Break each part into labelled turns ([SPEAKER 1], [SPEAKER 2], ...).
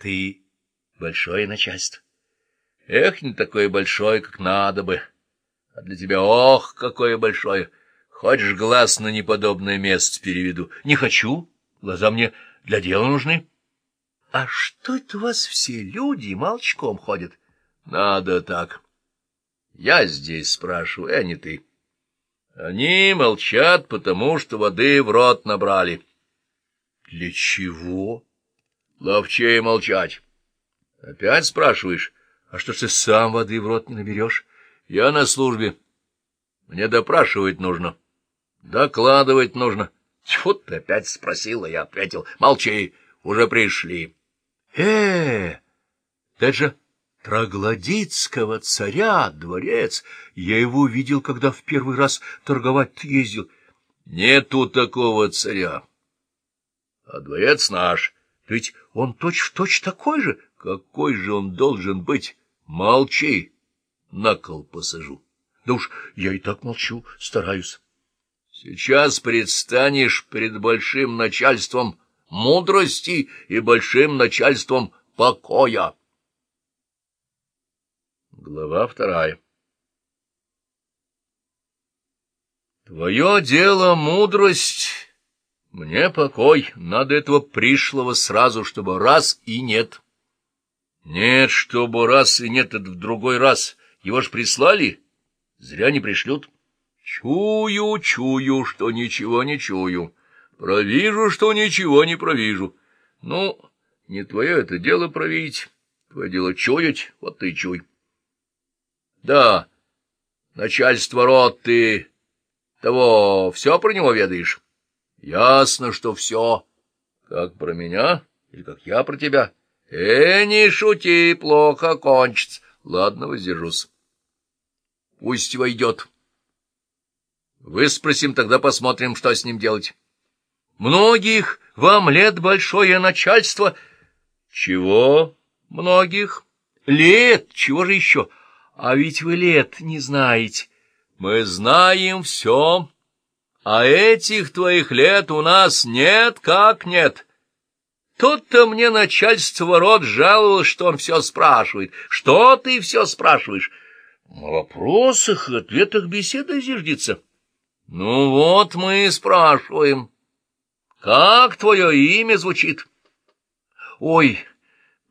[SPEAKER 1] Ты большое начальство. Эх, не такое большое, как надо бы. А для тебя, ох, какое большое! Хочешь, глаз на неподобное место переведу? Не хочу. Глаза мне для дела нужны. А что это у вас все люди молчком ходят? Надо так. Я здесь спрашиваю, а не ты. Они молчат, потому что воды в рот набрали. Для чего? Ловчее молчать. Опять спрашиваешь, а что ж ты сам воды в рот не наберешь? Я на службе. Мне допрашивать нужно. Докладывать нужно. Чего ты опять спросила? Я ответил. Молчи, уже пришли. Э, это же троглодитского царя дворец. Я его видел, когда в первый раз торговать ездил. Нету такого царя. А дворец наш. Ведь он точь-в-точь точь такой же. Какой же он должен быть? Молчи, на кол посажу. Да уж я и так молчу, стараюсь. Сейчас предстанешь перед большим начальством мудрости и большим начальством покоя. Глава вторая Твое дело — мудрость, мне покой, надо этого пришлого сразу, чтобы раз и нет. Нет, чтобы раз и нет, это в другой раз. Его ж прислали, зря не пришлют. Чую, чую, что ничего не чую. Провижу, что ничего не провижу. Ну, не твое это дело провидеть, твое дело чуять, вот ты чуй. Да, начальство рот ты того, все про него ведаешь? Ясно, что все. Как про меня или как я про тебя? Э, не шути, плохо кончится. Ладно, воздержусь. Пусть войдет. Выспросим, тогда посмотрим, что с ним делать. Многих вам лет большое начальство. Чего многих? Лет, чего же еще? А ведь вы лет не знаете. Мы знаем все, а этих твоих лет у нас нет как нет. Тут-то мне начальство рот жаловалось, что он все спрашивает. Что ты все спрашиваешь? На вопросах и ответах беседа зиждется. Ну вот мы и спрашиваем. Как твое имя звучит? Ой,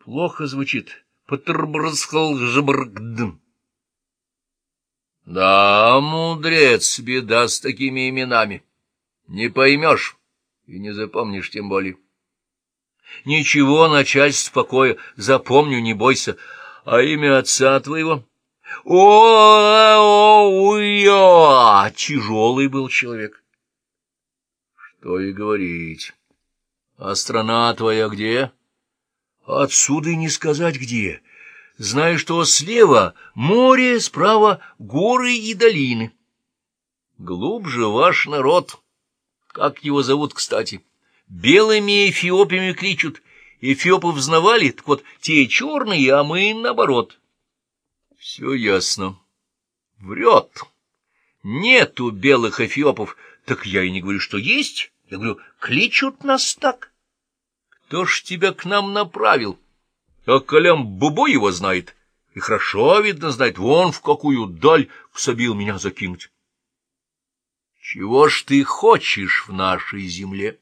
[SPEAKER 1] плохо звучит. Патрбрсхалжбргдм. Да, мудрец, беда с такими именами. Не поймешь и не запомнишь тем более. Ничего, начальство покоя, запомню, не бойся. А имя отца твоего? О-о-о! Тяжелый был человек. Что и говорить. А страна твоя где? Отсюда и не сказать где. Знаю, что слева море, справа горы и долины. Глубже ваш народ. Как его зовут, кстати? Белыми эфиопами кричат. Эфиопов знавали, так вот те черные, а мы наоборот. Все ясно. Врет. Нету белых эфиопов. Так я и не говорю, что есть. Я говорю, кличут нас так. Кто ж тебя к нам направил? А Колям Бубо его знает. И хорошо, видно, знает, вон в какую даль всобил меня закинуть. Чего ж ты хочешь в нашей земле?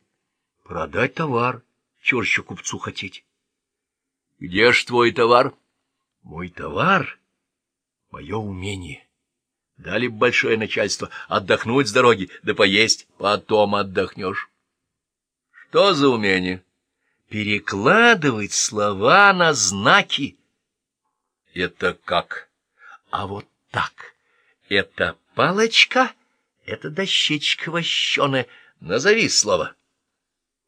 [SPEAKER 1] Продать товар. Чего еще купцу хотеть? Где ж твой товар? Мой товар? Мое умение. Дали большое начальство отдохнуть с дороги, да поесть, потом отдохнешь. Что за умение? Перекладывать слова на знаки. Это как? А вот так. Это палочка, это дощечка вощеная. Назови слово.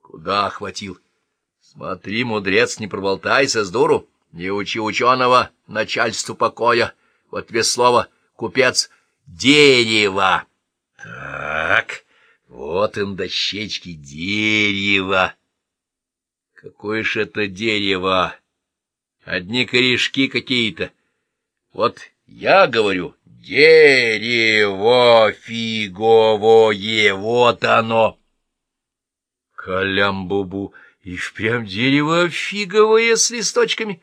[SPEAKER 1] Куда хватил? Смотри, мудрец, не проболтайся с дуру. Не учи ученого начальству покоя. Вот тебе слово, купец, дерево. Так, вот им дощечки дерева. Какое ж это дерево? Одни корешки какие-то. Вот я говорю, дерево фиговое, вот оно. Калямбубу И впрямь дерево фиговое с листочками.